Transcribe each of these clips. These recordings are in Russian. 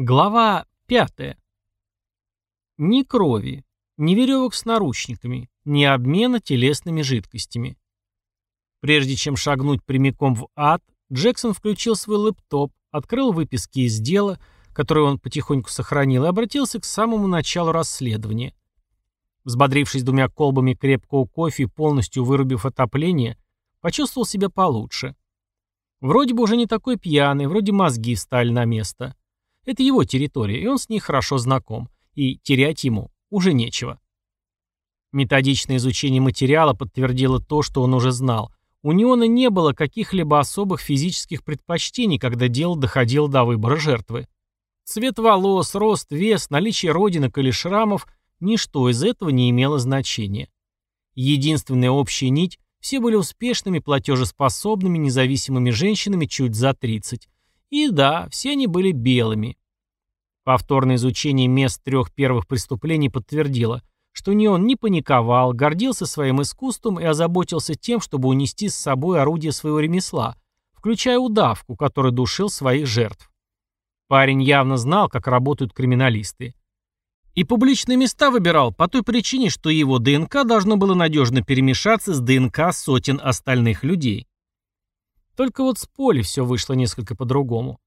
Глава 5. Ни крови, ни веревок с наручниками, ни обмена телесными жидкостями. Прежде чем шагнуть прямиком в ад, Джексон включил свой лэптоп, открыл выписки из дела, которые он потихоньку сохранил, и обратился к самому началу расследования. Взбодрившись двумя колбами крепкого кофе и полностью вырубив отопление, почувствовал себя получше. Вроде бы уже не такой пьяный, вроде мозги встали на место. Это его территория, и он с ней хорошо знаком. И терять ему уже нечего. Методичное изучение материала подтвердило то, что он уже знал. У Неона не было каких-либо особых физических предпочтений, когда дело доходило до выбора жертвы. Цвет волос, рост, вес, наличие родинок или шрамов – ничто из этого не имело значения. Единственная общая нить – все были успешными, платежеспособными, независимыми женщинами чуть за 30. И да, все они были белыми. Повторное изучение мест трех первых преступлений подтвердило, что ни он не паниковал, гордился своим искусством и озаботился тем, чтобы унести с собой орудие своего ремесла, включая удавку, который душил своих жертв. Парень явно знал, как работают криминалисты. И публичные места выбирал по той причине, что его ДНК должно было надежно перемешаться с ДНК сотен остальных людей. Только вот с Поли все вышло несколько по-другому.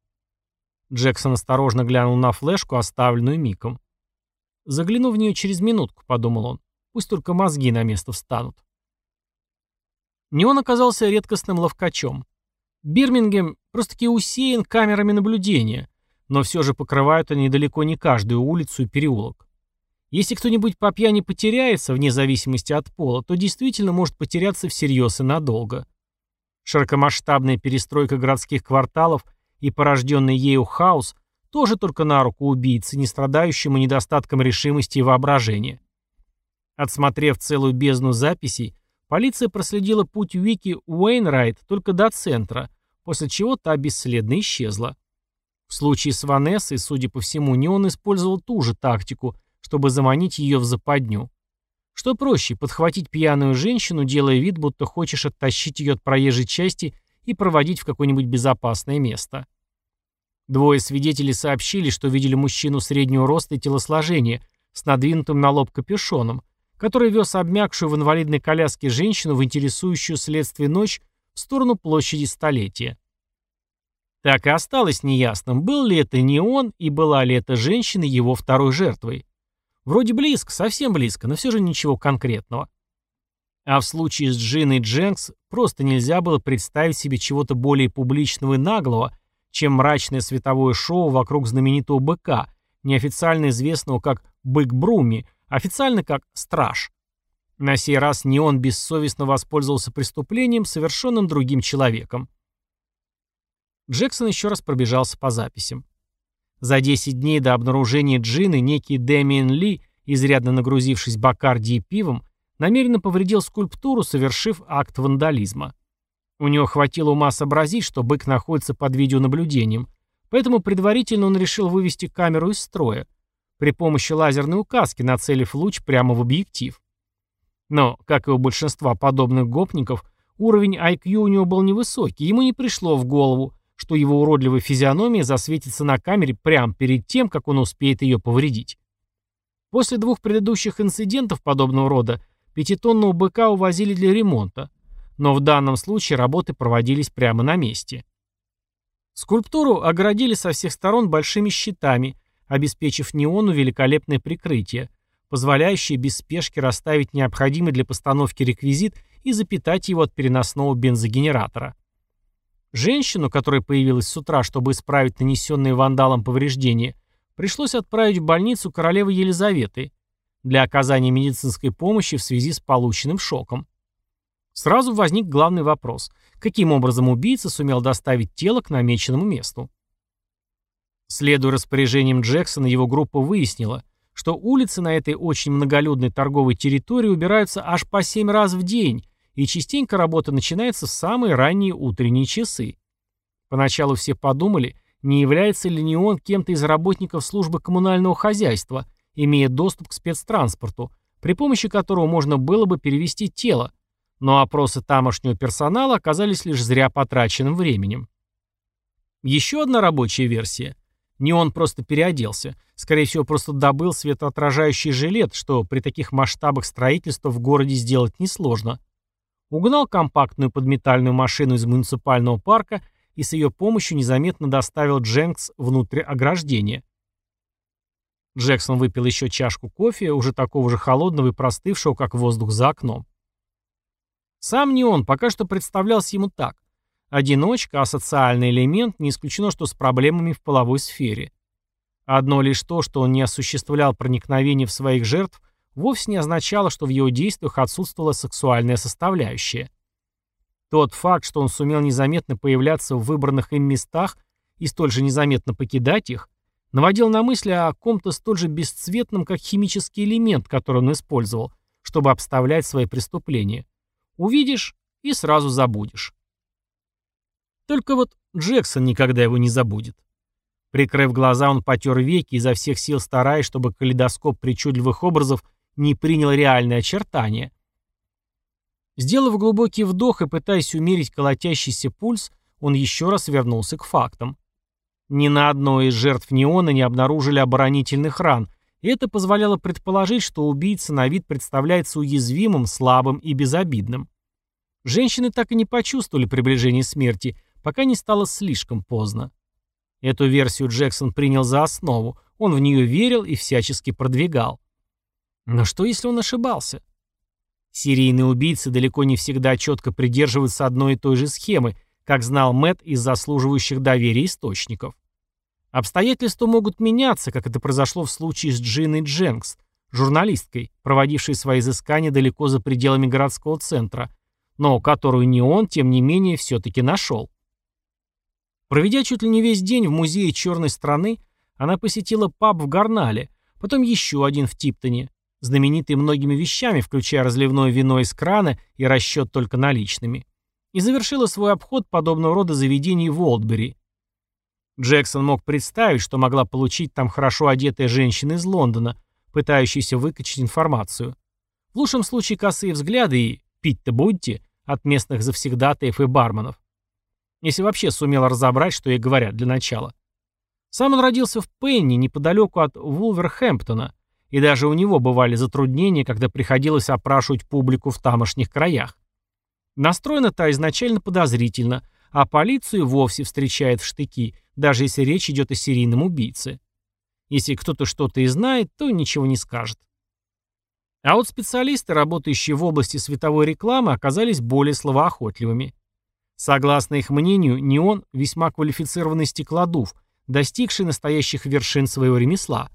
Джексон осторожно глянул на флешку, оставленную Миком. «Загляну в нее через минутку», — подумал он. «Пусть только мозги на место встанут». Неон оказался редкостным ловкачом. Бирмингем просто-таки усеян камерами наблюдения, но все же покрывают они далеко не каждую улицу и переулок. Если кто-нибудь по пьяни потеряется, вне зависимости от пола, то действительно может потеряться всерьез и надолго. Широкомасштабная перестройка городских кварталов — и порожденный ею хаос тоже только на руку убийцы, не страдающему недостатком решимости и воображения. Отсмотрев целую бездну записей, полиция проследила путь Вики Уэйнрайт только до центра, после чего та бесследно исчезла. В случае с Ванессой, судя по всему, не он использовал ту же тактику, чтобы заманить ее в западню. Что проще, подхватить пьяную женщину, делая вид, будто хочешь оттащить ее от проезжей части и проводить в какое-нибудь безопасное место. Двое свидетелей сообщили, что видели мужчину среднего роста и телосложения с надвинутым на лоб капюшоном, который вез обмякшую в инвалидной коляске женщину в интересующую следствие ночь в сторону площади Столетия. Так и осталось неясным, был ли это не он и была ли эта женщина его второй жертвой. Вроде близко, совсем близко, но все же ничего конкретного. А в случае с Джиной Дженкс просто нельзя было представить себе чего-то более публичного и наглого, чем мрачное световое шоу вокруг знаменитого быка, неофициально известного как «Бык Бруми», официально как «Страж». На сей раз не он бессовестно воспользовался преступлением, совершенным другим человеком. Джексон еще раз пробежался по записям. За 10 дней до обнаружения Джины некий Дэмиен Ли, изрядно нагрузившись Бакарди и пивом, намеренно повредил скульптуру, совершив акт вандализма. У него хватило ума сообразить, что бык находится под видеонаблюдением, поэтому предварительно он решил вывести камеру из строя при помощи лазерной указки, нацелив луч прямо в объектив. Но, как и у большинства подобных гопников, уровень IQ у него был невысокий, ему не пришло в голову, что его уродливая физиономия засветится на камере прямо перед тем, как он успеет ее повредить. После двух предыдущих инцидентов подобного рода Пятитонного быка увозили для ремонта, но в данном случае работы проводились прямо на месте. Скульптуру оградили со всех сторон большими щитами, обеспечив неону великолепное прикрытие, позволяющее без спешки расставить необходимый для постановки реквизит и запитать его от переносного бензогенератора. Женщину, которая появилась с утра, чтобы исправить нанесенные вандалом повреждения, пришлось отправить в больницу королевы Елизаветы, для оказания медицинской помощи в связи с полученным шоком. Сразу возник главный вопрос. Каким образом убийца сумел доставить тело к намеченному месту? Следуя распоряжениям Джексона, его группа выяснила, что улицы на этой очень многолюдной торговой территории убираются аж по 7 раз в день, и частенько работа начинается в самые ранние утренние часы. Поначалу все подумали, не является ли не он кем-то из работников службы коммунального хозяйства – имея доступ к спецтранспорту, при помощи которого можно было бы перевести тело, но опросы тамошнего персонала оказались лишь зря потраченным временем. Еще одна рабочая версия. Не он просто переоделся. Скорее всего, просто добыл светоотражающий жилет, что при таких масштабах строительства в городе сделать несложно. Угнал компактную подметальную машину из муниципального парка и с ее помощью незаметно доставил Дженкс внутрь ограждения. Джексон выпил еще чашку кофе, уже такого же холодного и простывшего, как воздух за окном. Сам не он, пока что представлялся ему так. Одиночка, асоциальный элемент, не исключено, что с проблемами в половой сфере. Одно лишь то, что он не осуществлял проникновение в своих жертв, вовсе не означало, что в его действиях отсутствовала сексуальная составляющая. Тот факт, что он сумел незаметно появляться в выбранных им местах и столь же незаметно покидать их, наводил на мысли о ком-то столь же бесцветном, как химический элемент, который он использовал, чтобы обставлять свои преступления. Увидишь и сразу забудешь. Только вот Джексон никогда его не забудет. Прикрыв глаза, он потер веки, изо всех сил стараясь, чтобы калейдоскоп причудливых образов не принял реальные очертания. Сделав глубокий вдох и пытаясь умерить колотящийся пульс, он еще раз вернулся к фактам. Ни на одной из жертв неона не обнаружили оборонительных ран, и это позволяло предположить, что убийца на вид представляется уязвимым, слабым и безобидным. Женщины так и не почувствовали приближение смерти, пока не стало слишком поздно. Эту версию Джексон принял за основу, он в нее верил и всячески продвигал. Но что, если он ошибался? Серийные убийцы далеко не всегда четко придерживаются одной и той же схемы, как знал Мэтт из заслуживающих доверия источников. Обстоятельства могут меняться, как это произошло в случае с Джиной Дженкс, журналисткой, проводившей свои изыскания далеко за пределами городского центра, но которую не он, тем не менее, все-таки нашел. Проведя чуть ли не весь день в музее черной страны, она посетила паб в Гарнале, потом еще один в Типтоне, знаменитый многими вещами, включая разливное вино из крана и расчет только наличными, и завершила свой обход подобного рода заведений в Олдбери. Джексон мог представить, что могла получить там хорошо одетая женщина из Лондона, пытающаяся выкачать информацию. В лучшем случае косые взгляды и «пить-то будете» от местных завсегдатаев и барменов. Если вообще сумел разобрать, что ей говорят для начала. Сам он родился в Пенни, неподалеку от Вулверхэмптона, и даже у него бывали затруднения, когда приходилось опрашивать публику в тамошних краях. Настроена та изначально подозрительно, а полицию вовсе встречает в штыки, даже если речь идет о серийном убийце. Если кто-то что-то и знает, то ничего не скажет. А вот специалисты, работающие в области световой рекламы, оказались более словоохотливыми. Согласно их мнению, не он весьма квалифицированный стеклодув, достигший настоящих вершин своего ремесла.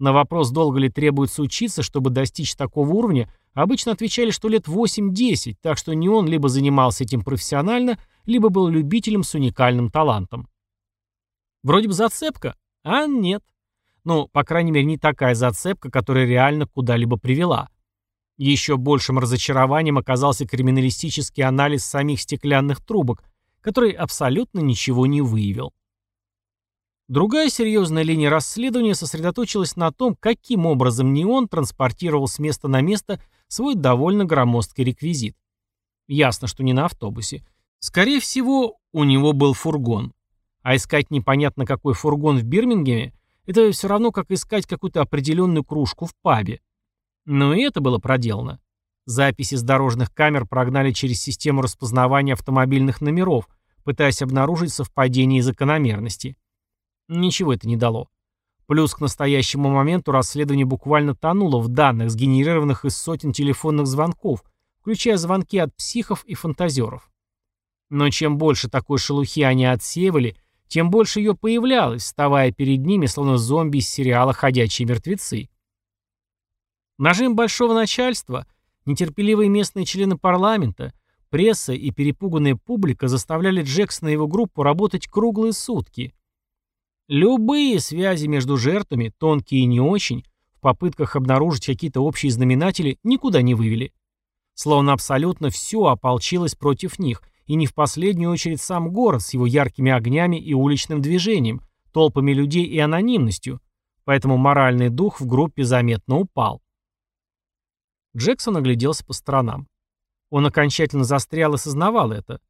На вопрос, долго ли требуется учиться, чтобы достичь такого уровня, обычно отвечали, что лет 8-10, так что не он либо занимался этим профессионально, либо был любителем с уникальным талантом. Вроде бы зацепка, а нет. Ну, по крайней мере, не такая зацепка, которая реально куда-либо привела. Еще большим разочарованием оказался криминалистический анализ самих стеклянных трубок, который абсолютно ничего не выявил. Другая серьезная линия расследования сосредоточилась на том, каким образом неон транспортировал с места на место свой довольно громоздкий реквизит. Ясно, что не на автобусе. Скорее всего, у него был фургон. А искать непонятно какой фургон в Бирмингеме – это все равно, как искать какую-то определенную кружку в пабе. Но и это было проделано. Записи с дорожных камер прогнали через систему распознавания автомобильных номеров, пытаясь обнаружить совпадение и закономерности. Ничего это не дало. Плюс к настоящему моменту расследование буквально тонуло в данных, сгенерированных из сотен телефонных звонков, включая звонки от психов и фантазеров. Но чем больше такой шелухи они отсеивали – тем больше ее появлялось, вставая перед ними, словно зомби из сериала «Ходячие мертвецы». Нажим большого начальства, нетерпеливые местные члены парламента, пресса и перепуганная публика заставляли Джексона и его группу работать круглые сутки. Любые связи между жертвами, тонкие и не очень, в попытках обнаружить какие-то общие знаменатели, никуда не вывели. Словно абсолютно все ополчилось против них, и не в последнюю очередь сам город с его яркими огнями и уличным движением, толпами людей и анонимностью, поэтому моральный дух в группе заметно упал. Джексон огляделся по сторонам. Он окончательно застрял и сознавал это.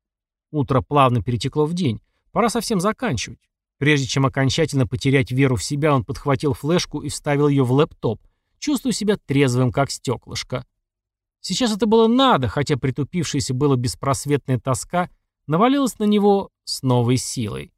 Утро плавно перетекло в день. Пора совсем заканчивать. Прежде чем окончательно потерять веру в себя, он подхватил флешку и вставил ее в лэптоп, чувствуя себя трезвым, как стеклышко. Сейчас это было надо, хотя притупившаяся была беспросветная тоска навалилась на него с новой силой.